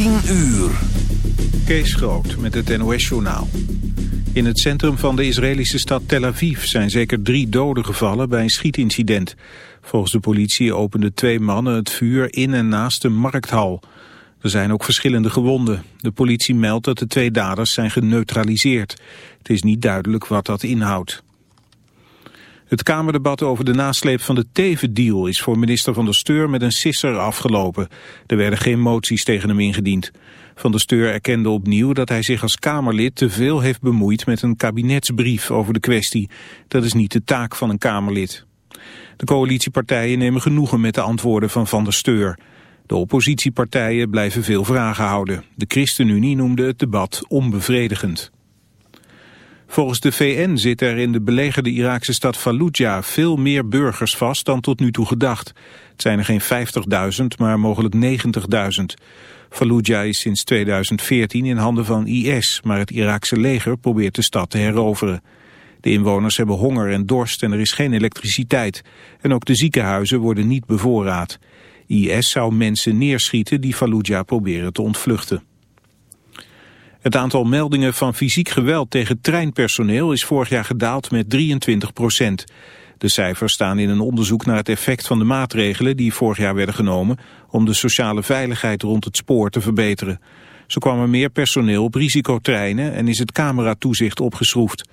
10 uur. Kees Groot met het NOS-journaal. In het centrum van de Israëlische stad Tel Aviv zijn zeker drie doden gevallen bij een schietincident. Volgens de politie openden twee mannen het vuur in en naast een markthal. Er zijn ook verschillende gewonden. De politie meldt dat de twee daders zijn geneutraliseerd. Het is niet duidelijk wat dat inhoudt. Het Kamerdebat over de nasleep van de Teven-deal is voor minister Van der Steur met een sisser afgelopen. Er werden geen moties tegen hem ingediend. Van der Steur erkende opnieuw dat hij zich als Kamerlid te veel heeft bemoeid met een kabinetsbrief over de kwestie. Dat is niet de taak van een Kamerlid. De coalitiepartijen nemen genoegen met de antwoorden van Van der Steur. De oppositiepartijen blijven veel vragen houden. De ChristenUnie noemde het debat onbevredigend. Volgens de VN zit er in de belegerde Iraakse stad Fallujah veel meer burgers vast dan tot nu toe gedacht. Het zijn er geen 50.000, maar mogelijk 90.000. Fallujah is sinds 2014 in handen van IS, maar het Iraakse leger probeert de stad te heroveren. De inwoners hebben honger en dorst en er is geen elektriciteit. En ook de ziekenhuizen worden niet bevoorraad. IS zou mensen neerschieten die Fallujah proberen te ontvluchten. Het aantal meldingen van fysiek geweld tegen treinpersoneel is vorig jaar gedaald met 23 procent. De cijfers staan in een onderzoek naar het effect van de maatregelen die vorig jaar werden genomen om de sociale veiligheid rond het spoor te verbeteren. Zo kwam er meer personeel op risicotreinen en is het cameratoezicht opgeschroefd.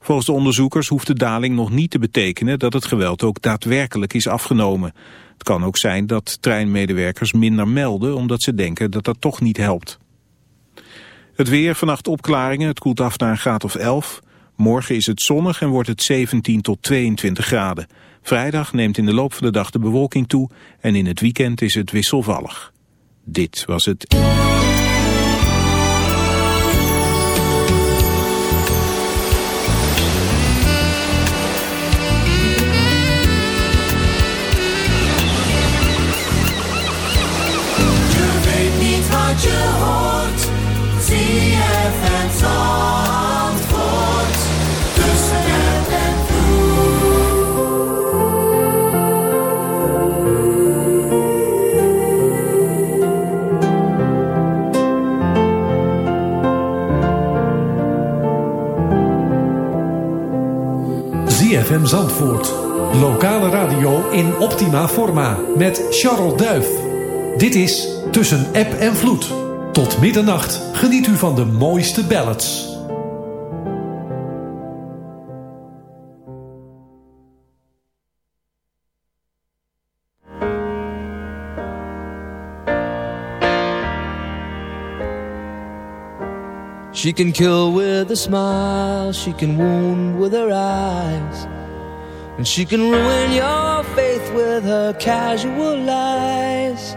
Volgens de onderzoekers hoeft de daling nog niet te betekenen dat het geweld ook daadwerkelijk is afgenomen. Het kan ook zijn dat treinmedewerkers minder melden omdat ze denken dat dat toch niet helpt. Het weer, vannacht opklaringen, het koelt af naar een graad of 11. Morgen is het zonnig en wordt het 17 tot 22 graden. Vrijdag neemt in de loop van de dag de bewolking toe en in het weekend is het wisselvallig. Dit was het... ZFM Zandvoort. Lokale radio in optima forma met Charles Duif. Dit is Tussen App en Vloed. Tot middernacht geniet u van de mooiste ballads. She can kill with a smile, she can wound with her eyes, and she can ruin your faith with her casual lies.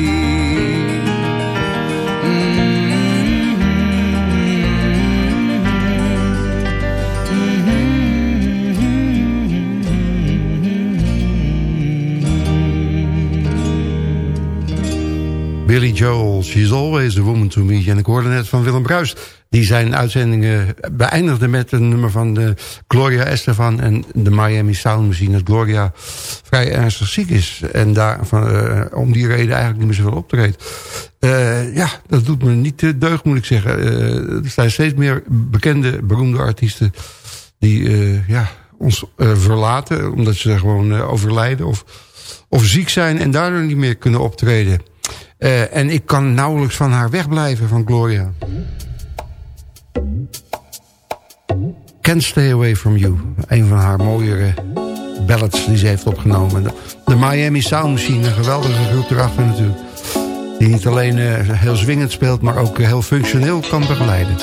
Joel, She's Always a Woman to Me. En ik hoorde net van Willem Bruis, die zijn uitzendingen beëindigde met een nummer van de Gloria Estefan en de Miami Sound Machine. Dat Gloria vrij ernstig ziek is. En daar, van, uh, om die reden eigenlijk niet meer zoveel optreedt. Uh, ja, dat doet me niet de deugd, moet ik zeggen. Uh, er zijn steeds meer bekende, beroemde artiesten die ja, ons verlaten. Omdat ze gewoon overlijden of, of ziek zijn en daardoor niet meer kunnen optreden. Uh, en ik kan nauwelijks van haar wegblijven, van Gloria. Can't Stay Away From You. Een van haar mooiere ballads die ze heeft opgenomen. De, Miami Sound Machine, een geweldige groep erachter natuurlijk. Die niet alleen uh, heel zwingend speelt, maar ook heel functioneel kan begeleiden.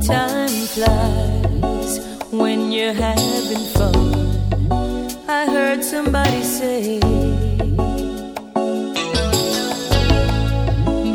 Time flies when you're having fun. I heard somebody say...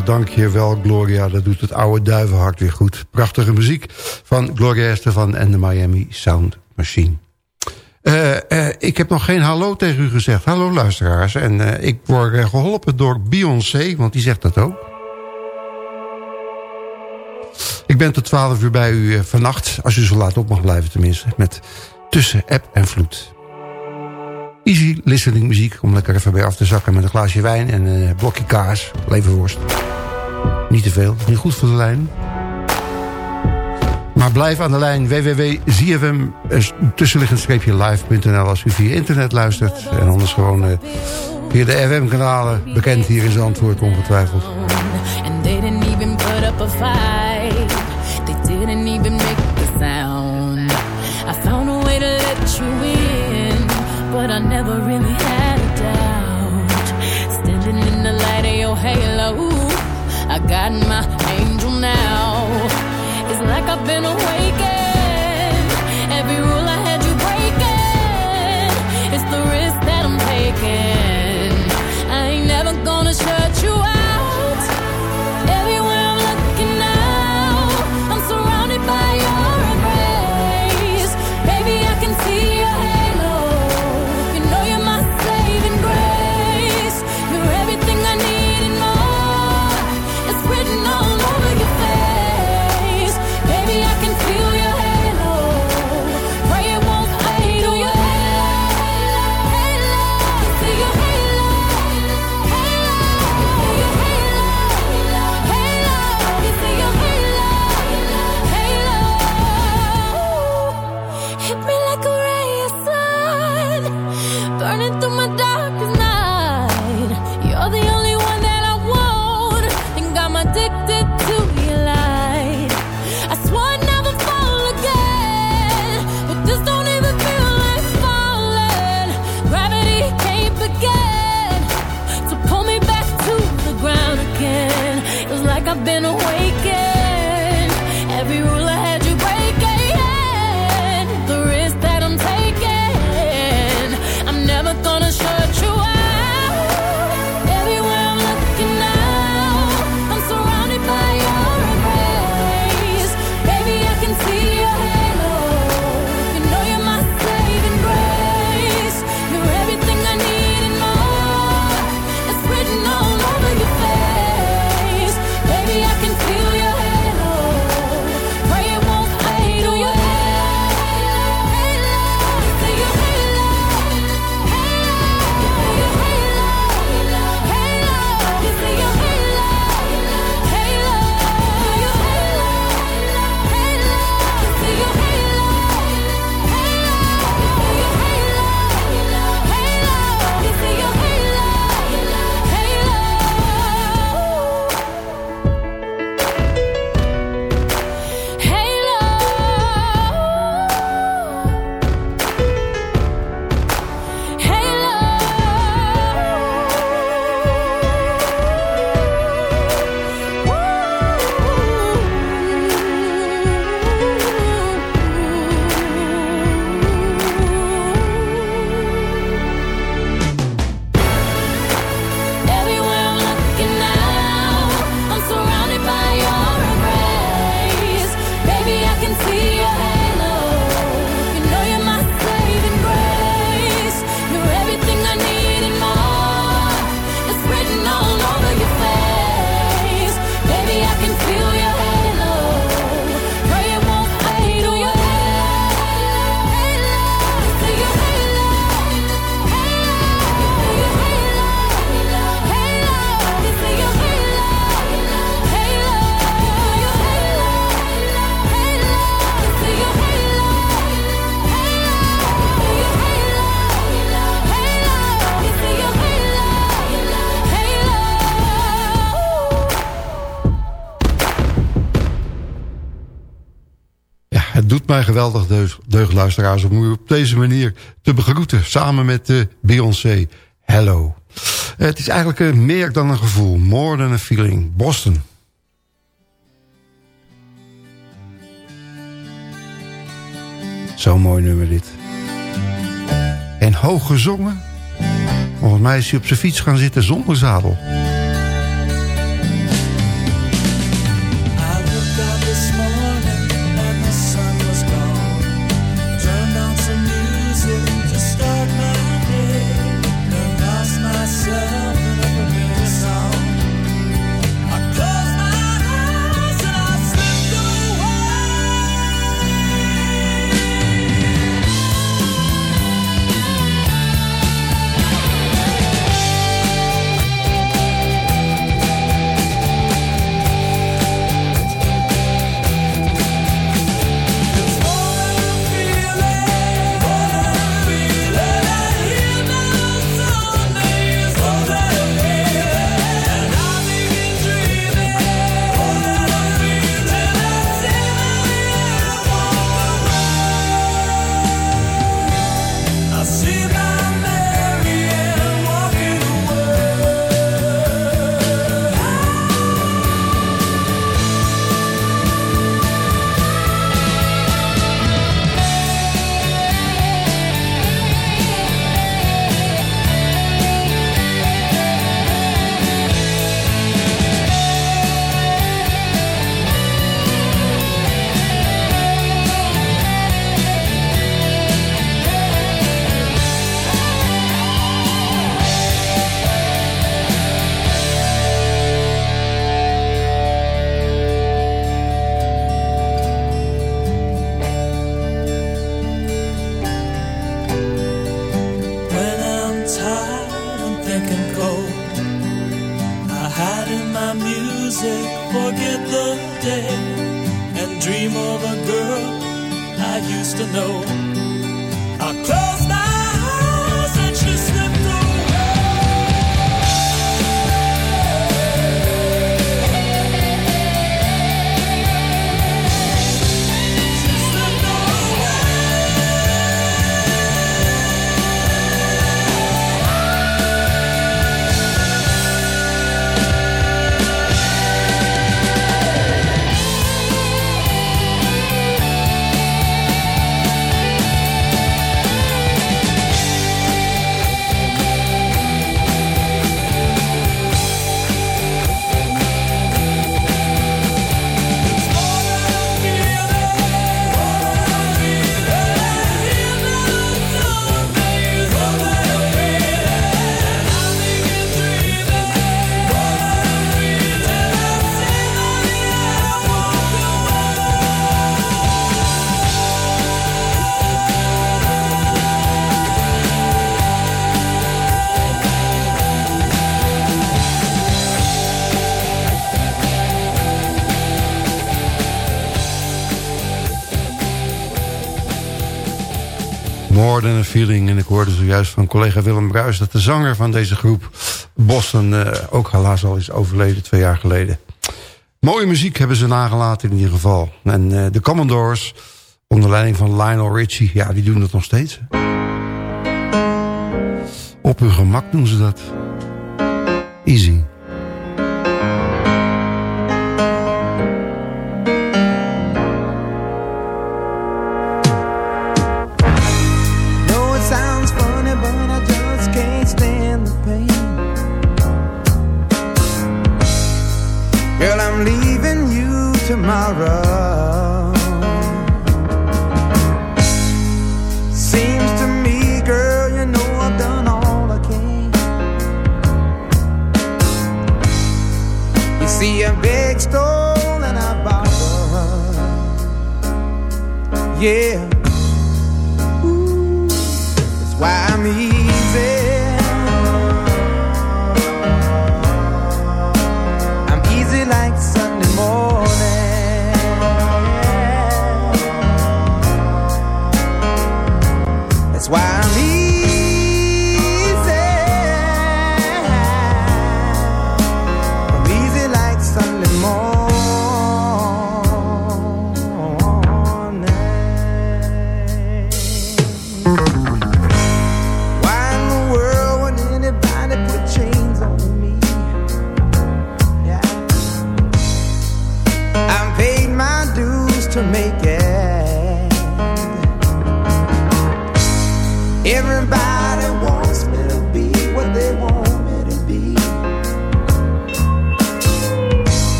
Ja, dankjewel Gloria. Dat doet het oude duivenhart weer goed. Prachtige muziek van Gloria Estefan en de Miami Sound Machine. Eh, eh, ik heb nog geen hallo tegen u gezegd. Hallo luisteraars. En eh, ik word eh, geholpen door Beyoncé, want die zegt dat ook. Ik ben tot 12 uur bij u vannacht, als u zo laat op mag blijven tenminste, met Tussen App en Vloed. Easy listening muziek, om lekker even bij af te zakken met een glaasje wijn en een blokje kaas, leverworst. Niet te veel, niet goed voor de lijn. Maar blijf aan de lijn www.zfm eh, tussenliggend-live.nl als u via internet luistert. En anders gewoon eh, via de FM-kanalen, bekend hier in Zandvoort ongetwijfeld. But I never really had a doubt. Standing in the light of your halo, I got my angel now. It's like I've been awakened. Doet mij geweldig, deug, deugluisteraars... om u op deze manier te begroeten. Samen met uh, Beyoncé. Hello. het is eigenlijk uh, meer dan een gevoel. More than a feeling. Boston. Zo'n mooi nummer dit. En hoog gezongen. Volgens mij is hij op zijn fiets gaan zitten zonder zadel. Feeling. En ik hoorde zojuist van collega Willem Bruis... dat de zanger van deze groep Boston uh, ook helaas al is overleden twee jaar geleden. Mooie muziek hebben ze nagelaten in ieder geval. En uh, de Commodores, onder leiding van Lionel Richie... ja, die doen dat nog steeds. Op hun gemak doen ze dat. Easy.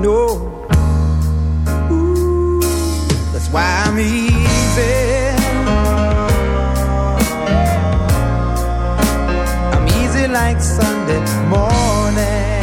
know. Ooh, that's why I'm easy. I'm easy like Sunday morning.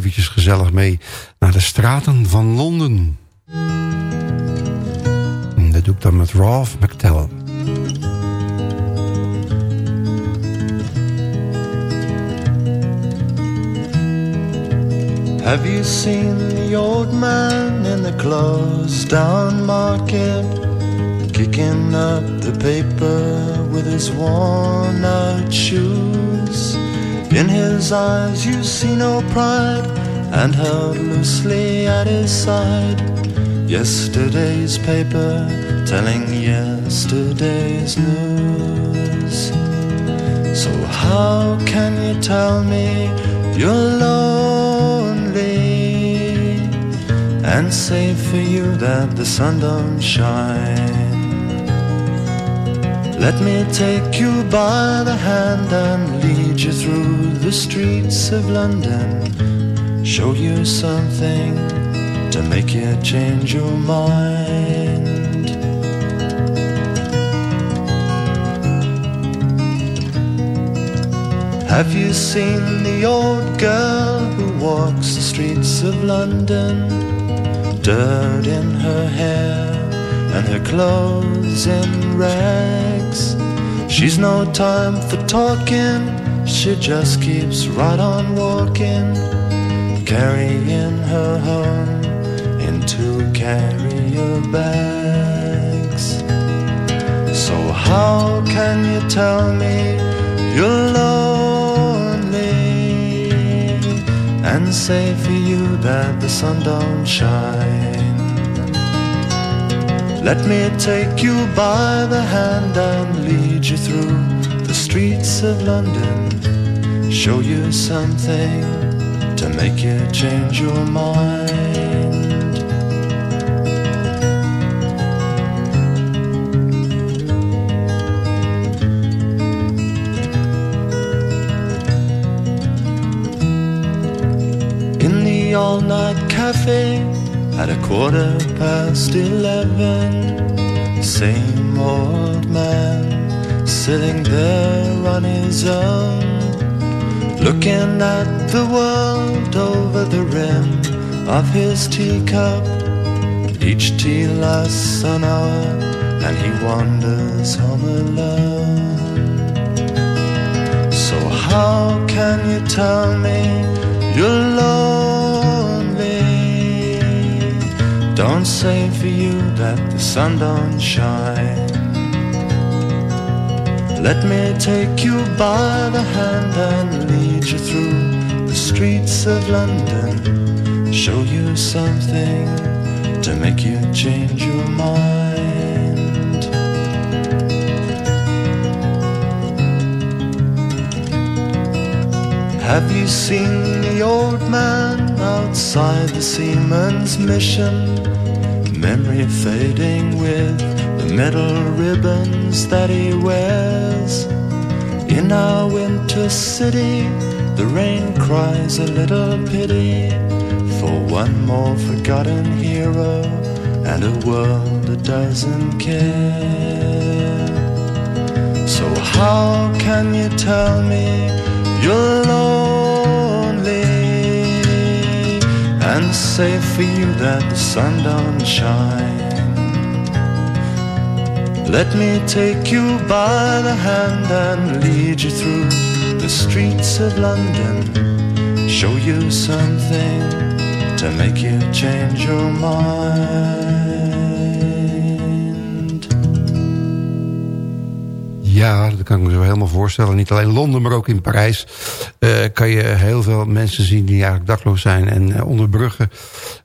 Eventjes gezellig mee naar de straten van Londen. En dat doe ik dan met Ralph McTell. Have you seen the old man in the closed down market? Kicking up the paper with his worn out shoes. In his eyes you see no pride, and held loosely at his side. Yesterday's paper telling yesterday's news. So how can you tell me you're lonely and say for you that the sun don't shine? Let me take you by the hand and lead you through the streets of London. Show you something to make you change your mind. Have you seen the old girl who walks the streets of London? Dirt in her hair and her clothes in rags. She's no time for talking, she just keeps right on walking, carrying her home in two carrier bags. So how can you tell me you're lonely and say for you that the sun don't shine? Let me take you by the hand and lead you through the streets of London. Show you something make you change your mind. In the all night cafe at a quarter past eleven. Same old man sitting there on his own, looking at the world over the rim of his teacup. Each tea lasts an hour, and he wanders home alone. So how can you tell me you're lonely? Don't say for you that the sun don't shine. Let me take you by the hand and lead you through streets of London. Show you something to make you change your mind. Have you seen the old man outside the seaman's mission? Memory fading with the metal ribbons that he wears. In our winter city, the rain cries a little pity for one more forgotten hero and a world that doesn't care. So, how can you tell me you're lonely and say for you that the sun don't shine? Let me take you by the hand and lead you through streets of London. Show you something to make you change your mind. Ja, dat kan ik me zo helemaal voorstellen. Niet alleen Londen, maar ook in Parijs eh, kan je heel veel mensen zien die eigenlijk dakloos zijn en eh, onder bruggen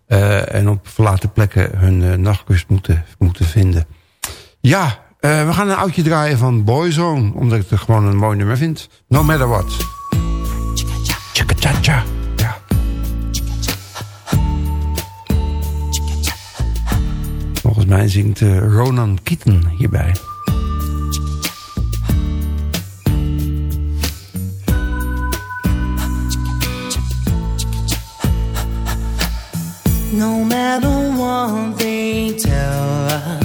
eh, en op verlaten plekken hun nachtrust moeten, moeten vinden. Ja, we gaan een oudje draaien van Boyzone, omdat ik het gewoon een mooi nummer vind. No matter what. Volgens mij zingt eh, Ronan Keaton hierbij. No matter what they tell us,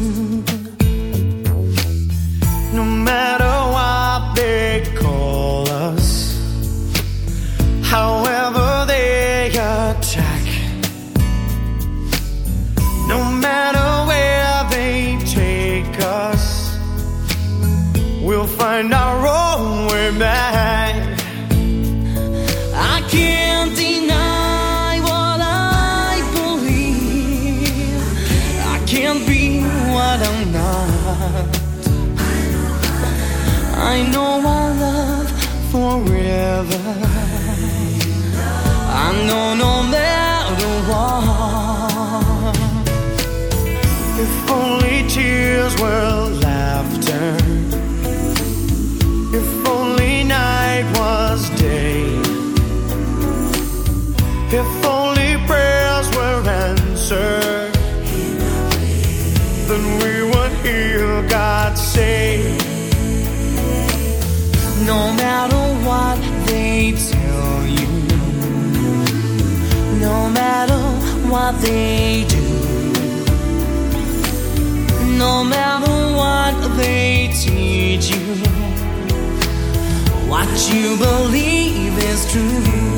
What they do. No matter what they teach you, what you believe is true.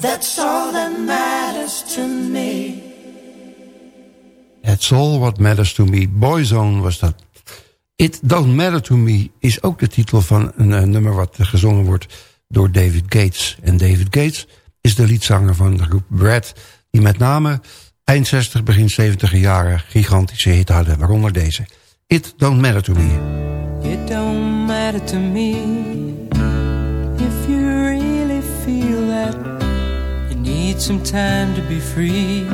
That's all that matters to me. That's all what matters to me. Boyzone was dat. It Don't Matter to Me is ook de titel van een, eh, nummer wat gezongen wordt door David Gates. En David Gates is de liedzanger van de groep Brad... die met name eind 60, begin 70 jaren gigantische hit hadden. Waaronder deze. It Don't Matter to Me. It don't matter to me need some time to be free.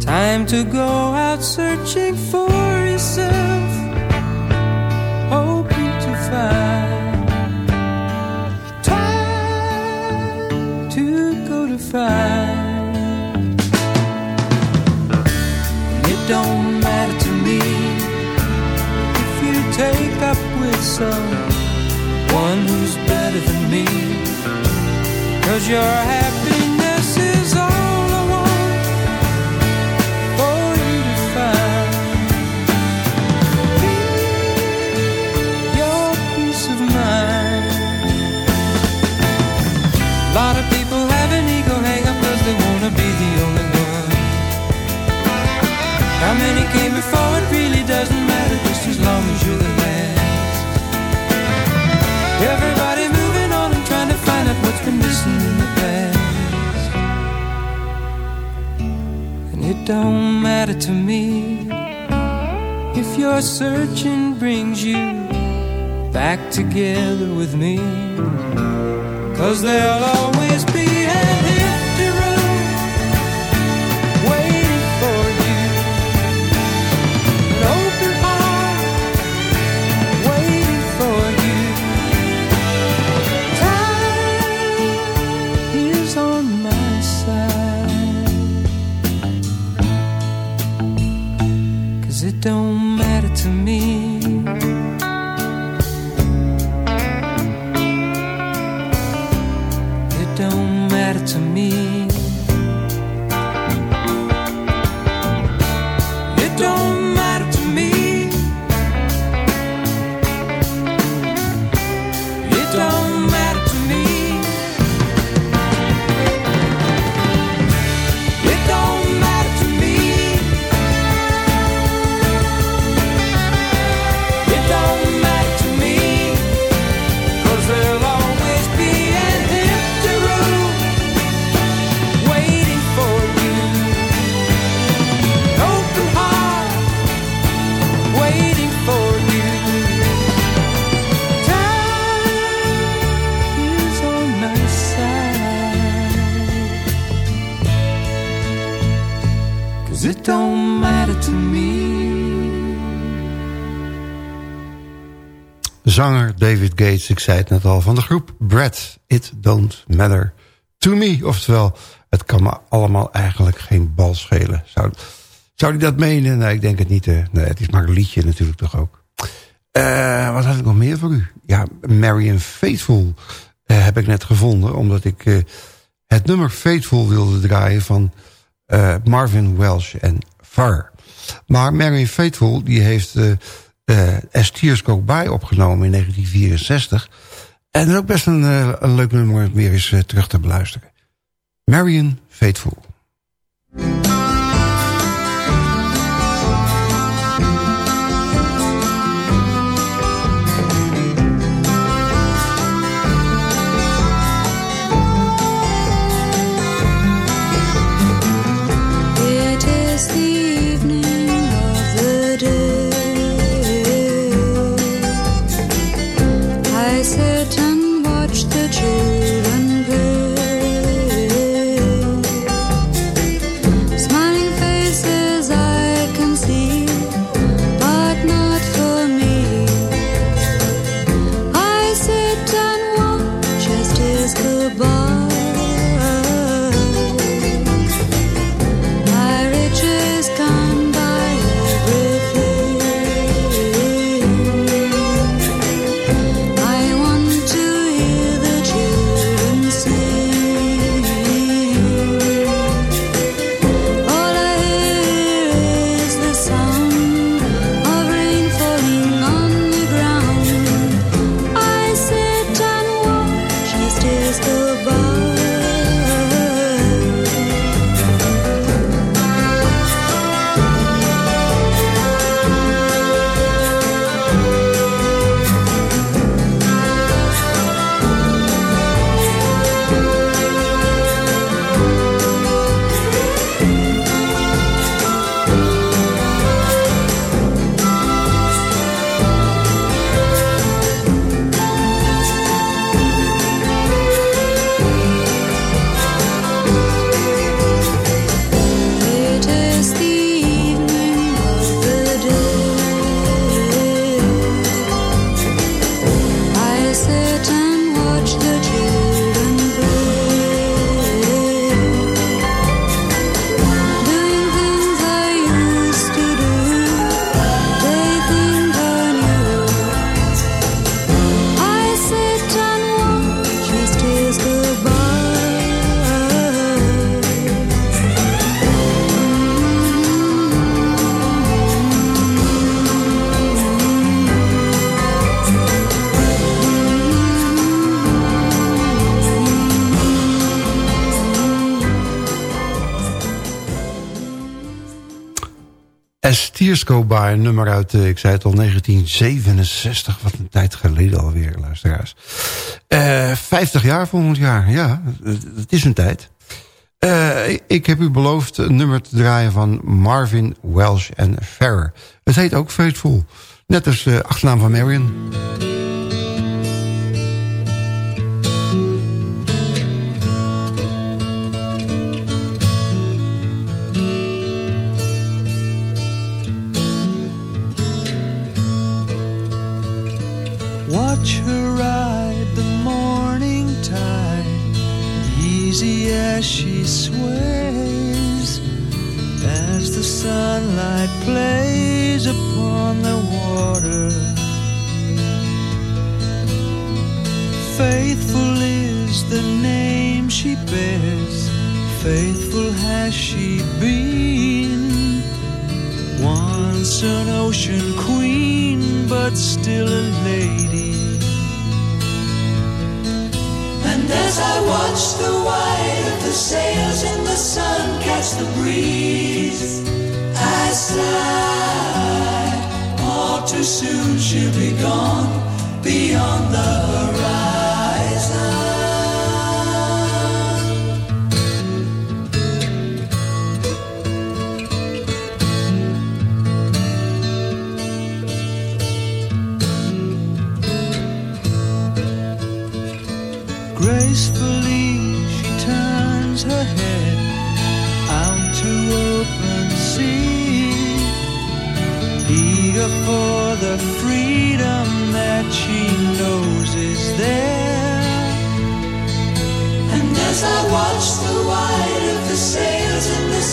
Time to go out searching for yourself, hoping to find. Time to go to find. It don't matter to me if you take up with someone who's better than me. Cause your happiness came before it really doesn't matter just as long as you're the last. Everybody moving on and trying to find out what's been missing in the past. And it don't matter to me if your searching brings you back together with me. Cause there'll always be ik zei het net al, van de groep Brad. It don't matter to me. Oftewel, het kan me allemaal eigenlijk geen bal schelen. Zou, zou hij dat menen? Nee, ik denk het niet. Nee, het is maar een liedje natuurlijk toch ook. Eh, wat had ik nog meer voor u? Ja, Marion Faithful eh, heb ik net gevonden. Omdat ik eh, het nummer Faithful wilde draaien van Marvin Welsh en Far. Maar Marion Faithful die heeft As Tears Go By opgenomen in 1964. En is ook best een, eh, een leuk nummer weer eens eh, terug te beluisteren. Marion Faithful. By, een nummer uit, eh, ik zei het al, 1967. Wat een tijd geleden alweer, luisteraars. Eh 50 jaar volgend jaar, ja, het is een tijd. Eh, ik heb u beloofd een nummer te draaien van Marvin Welsh en Ferrer. Het heet ook Faithful. Net als de achternaam van Marion. Watch her ride the morning tide, easy as she sways, as the sunlight plays upon the water. Faithful is the name she bears, faithful has she been. Once an ocean queen, but still a lady. As I watch the white of the sails in the sun catch the breeze, I sigh. All too soon she'll be gone beyond the horizon.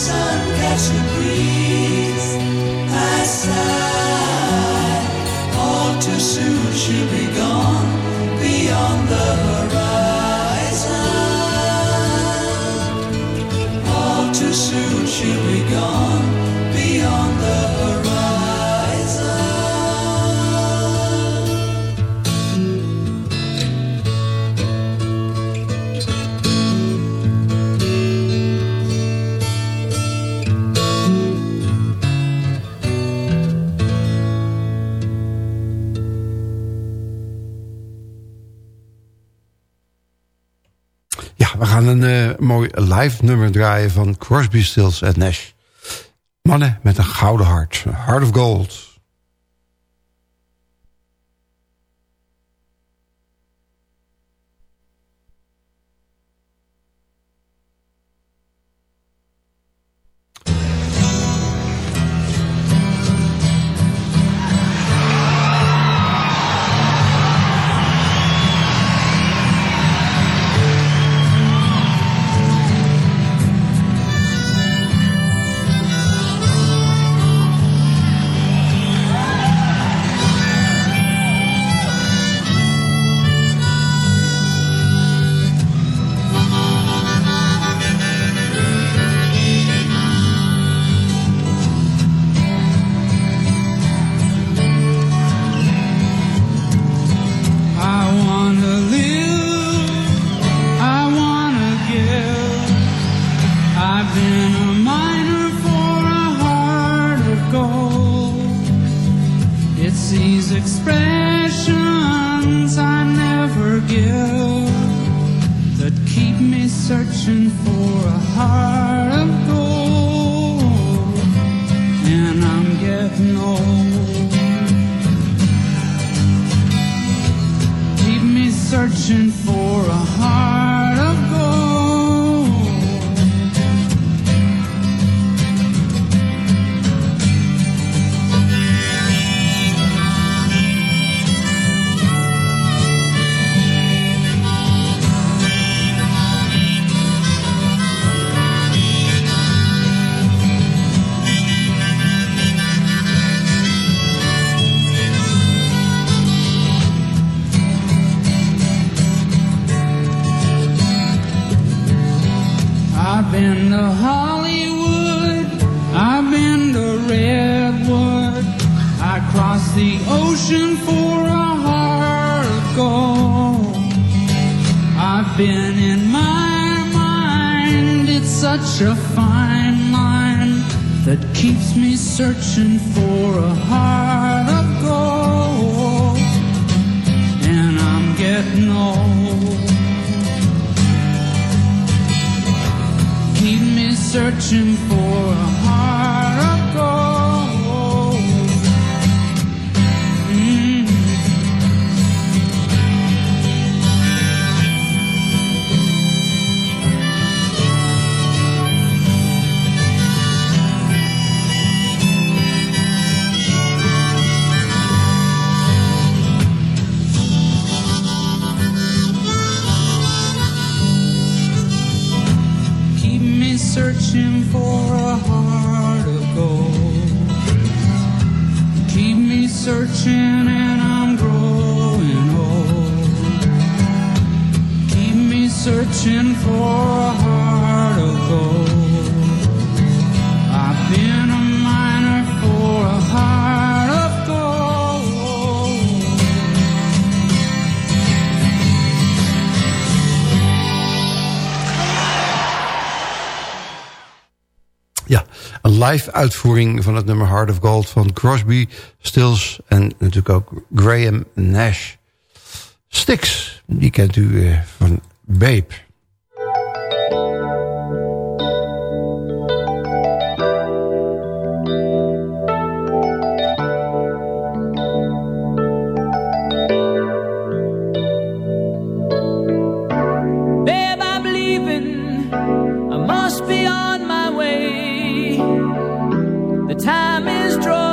Sun mooi live nummer draaien van Crosby, Stills en Nash. Mannen met een gouden hart. Heart of Gold. I've been in my mind. It's such a fine line that keeps me searching for a heart of gold. And I'm getting old. Keep me searching for a heart. searching for a heart of gold. Keep me searching and I'm growing old. Keep me searching for a heart of gold. live uitvoering van het nummer Heart of Gold van Crosby, Stills en natuurlijk ook Graham Nash. Sticks, die kent u eh, van Babe. is drawn.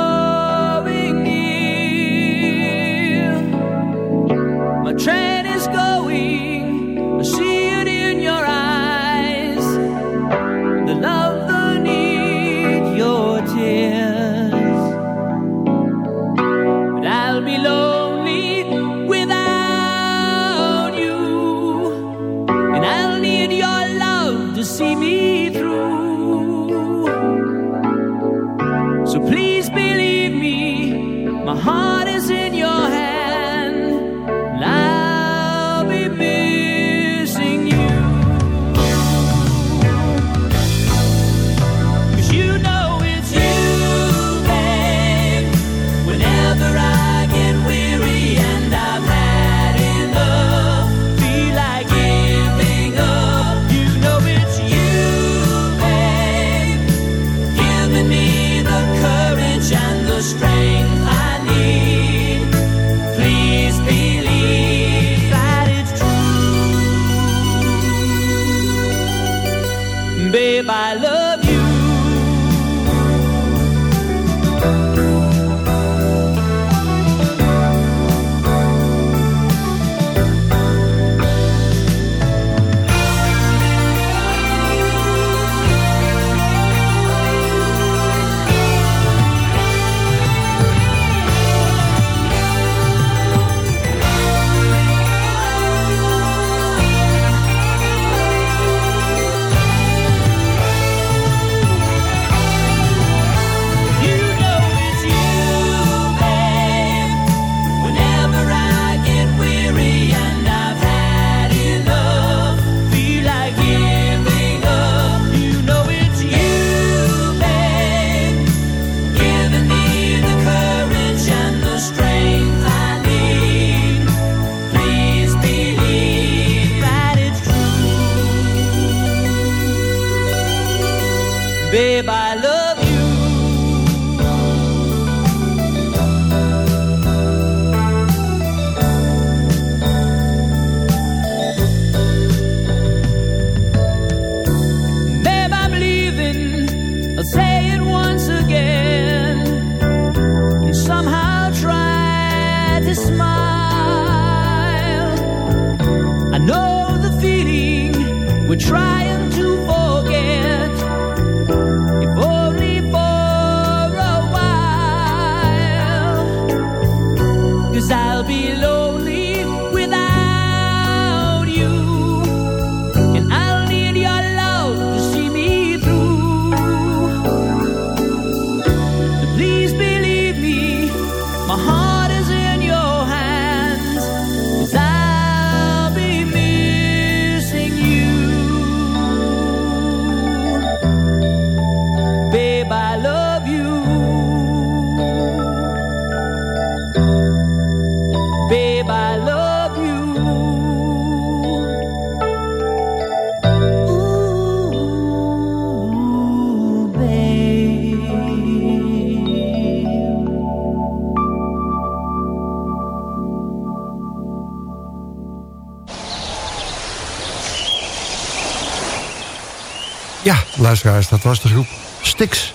Dat was de groep Stix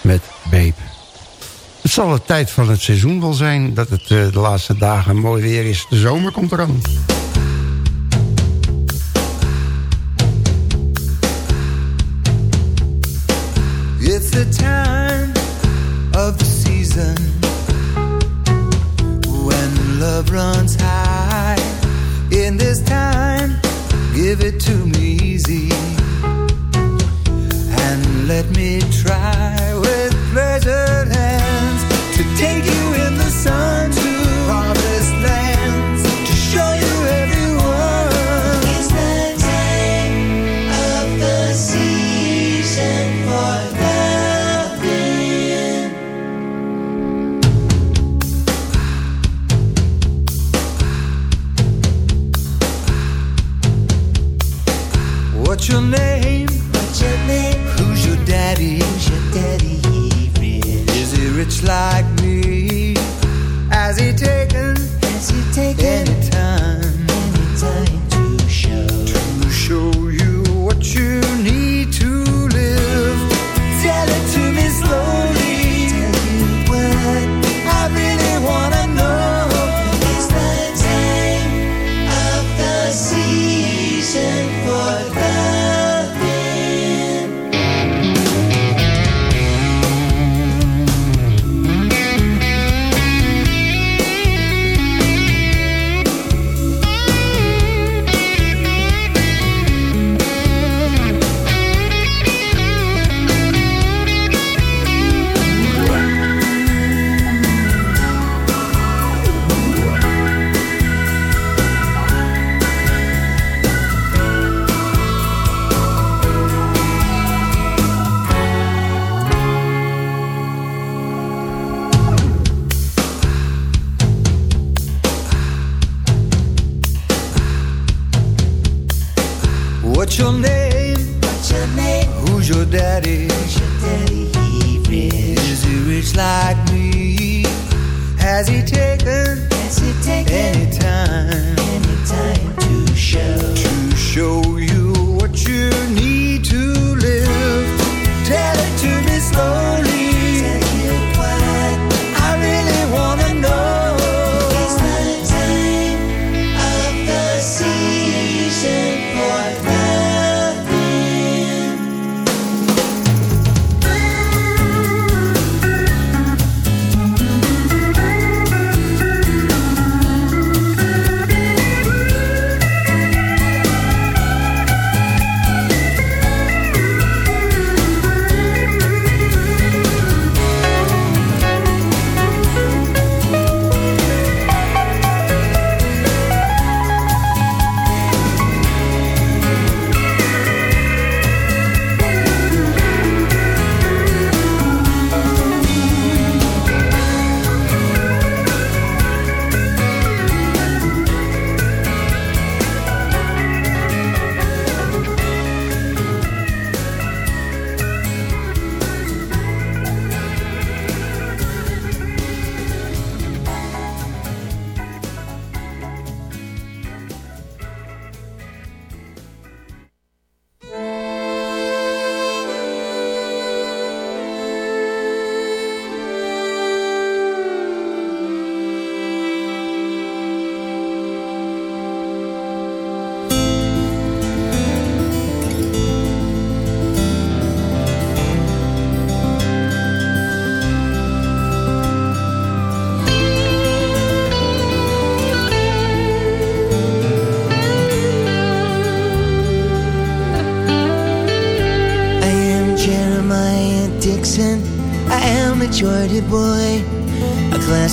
met Beep. Het zal de tijd van het seizoen wel zijn dat het eh, de laatste dagen mooi weer is. De zomer komt eraan.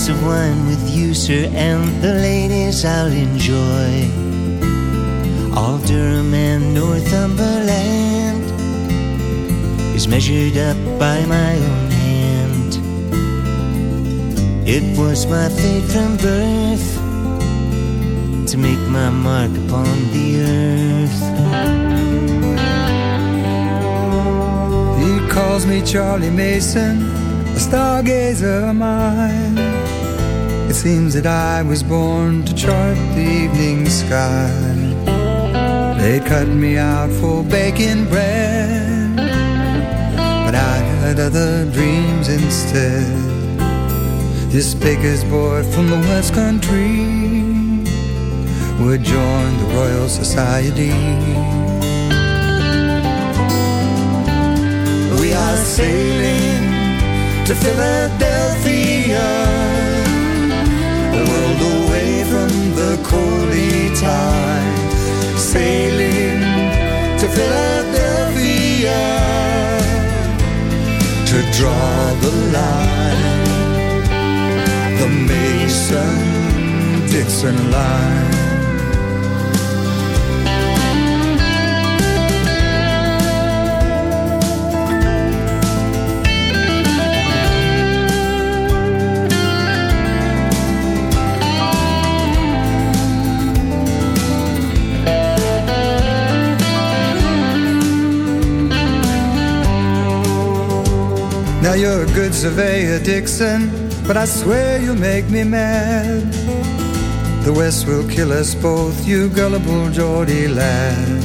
of wine with you, sir, and the ladies I'll enjoy. All Durham and Northumberland is measured up by my own hand. It was my fate from birth to make my mark upon the earth. He calls me Charlie Mason, a stargazer of mine seems that I was born to chart the evening sky. They cut me out for baking bread, but I had other dreams instead. This baker's boy from the West Country would join the Royal Society. We are sailing to Philadelphia a world away from the coaly tide. Sailing to Philadelphia to draw the line, the Mason-Dixon line. Surveyor, Dixon, but I swear you'll make me mad. The West will kill us both, you gullible Geordie lad.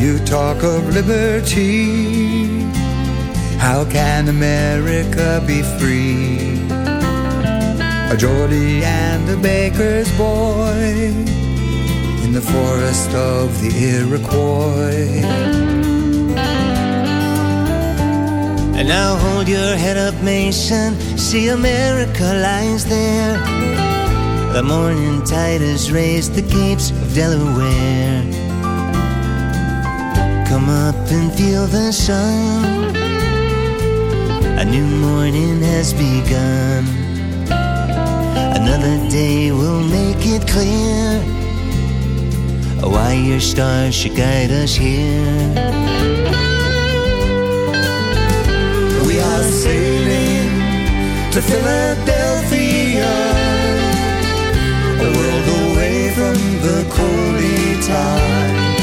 You talk of liberty. How can America be free? A Geordie and a baker's boy in the forest of the Iroquois. And now hold your head up, Mason. See America lies there. The morning tide has raised the capes of Delaware. Come up and feel the sun. A new morning has begun. Another day will make it clear why your stars should guide us here. To Philadelphia, a world away from the coaly tide.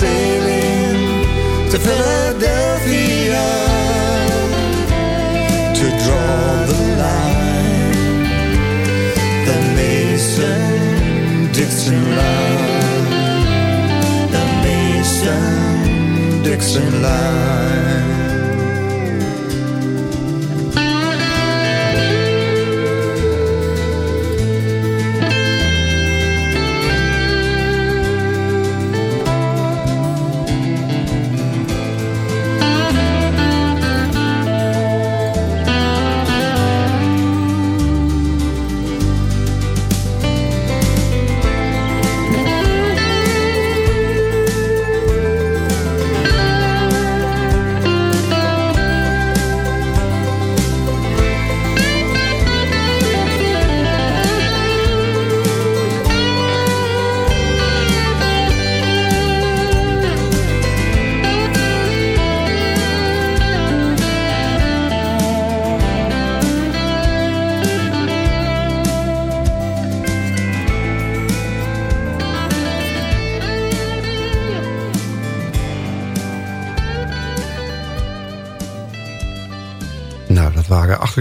Sailing to Philadelphia to draw the line, the Mason-Dixon line, the Mason-Dixon line.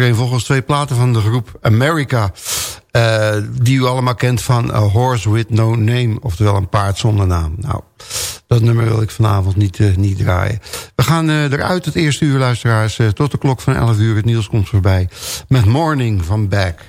Achtereenvolgens twee platen van de groep America. eh, die u allemaal kent van A Horse With No Name. Oftewel een paard zonder naam. Nou, dat nummer wil ik vanavond niet, eh, niet draaien. We gaan eh, eruit het eerste uur, luisteraars. tot de klok van 11 uur. Het nieuws komt voorbij. Met Morning van Back.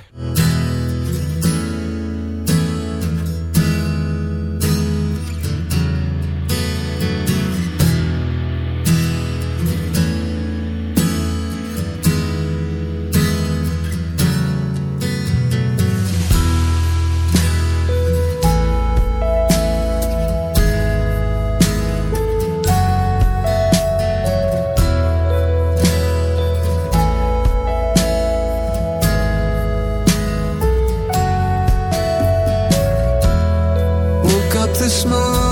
Smooth.